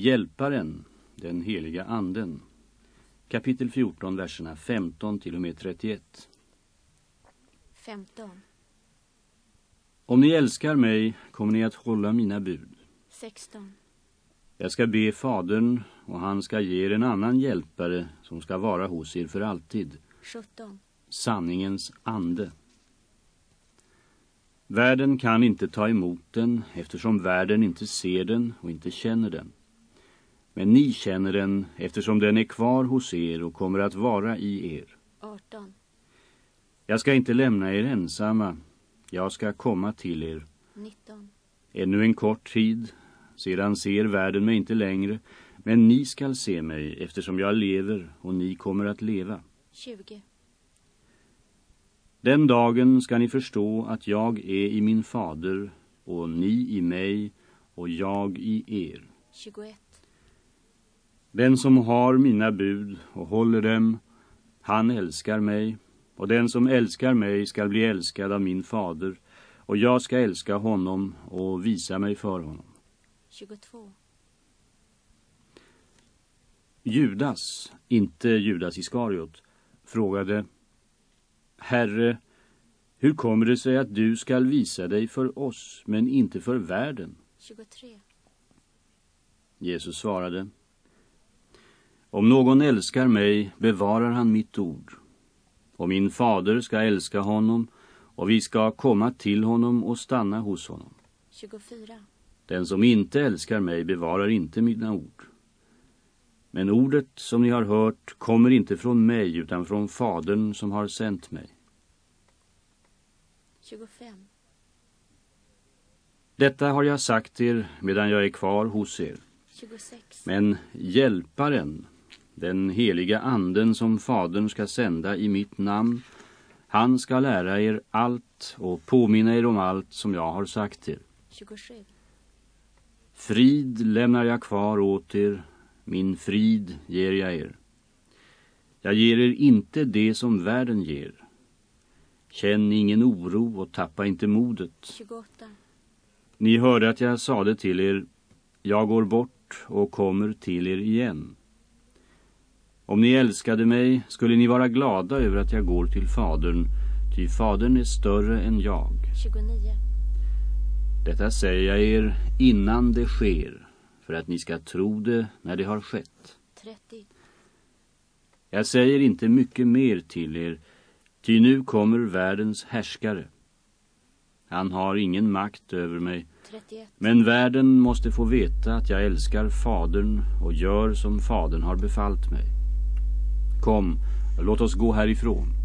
Hjälparen, den heliga anden. Kapitel 14, verserna 15 till och med 31. 15, Om ni älskar mig kommer ni att hålla mina bud. 16, Jag ska be fadern och han ska ge er en annan hjälpare som ska vara hos er för alltid. 17, sanningens ande. Världen kan inte ta emot den eftersom världen inte ser den och inte känner den. Men ni känner den eftersom den är kvar hos er och kommer att vara i er. 18, Jag ska inte lämna er ensamma. Jag ska komma till er. 19, Ännu en kort tid, sedan ser världen mig inte längre. Men ni skall se mig eftersom jag lever och ni kommer att leva. 20, Den dagen ska ni förstå att jag är i min fader och ni i mig och jag i er. 21, Den som har mina bud och håller dem, han älskar mig och den som älskar mig ska bli älskad av min fader och jag ska älska honom och visa mig för honom. 22, Judas, inte Judas Iskariot, frågade Herre, hur kommer det sig att du skall visa dig för oss men inte för världen? 23, Jesus svarade Om någon älskar mig bevarar han mitt ord och min fader ska älska honom och vi ska komma till honom och stanna hos honom. 24, Den som inte älskar mig bevarar inte mina ord. Men ordet som ni har hört kommer inte från mig utan från fadern som har sänt mig. 25, Detta har jag sagt er medan jag är kvar hos er. 26, Men hjälparen, den heliga anden som fadern ska sända i mitt namn, han ska lära er allt och påminna er om allt som jag har sagt er. 27, Frid lämnar jag kvar åt er, min frid ger jag er. Jag ger er inte det som världen ger. Känn ingen oro och tappa inte modet. 28, Ni hörde att jag sade till er, jag går bort och kommer till er igen. Om ni älskade mig skulle ni vara glada över att jag går till fadern, ty fadern är större än jag. 29, Detta säger jag er innan det sker, för att ni ska tro det när det har skett. 30, Jag säger inte mycket mer till er, ty nu kommer världens härskare. Han har ingen makt över mig, 31, men världen måste få veta att jag älskar fadern och gör som fadern har befallt mig. Kom, låt oss gå härifrån.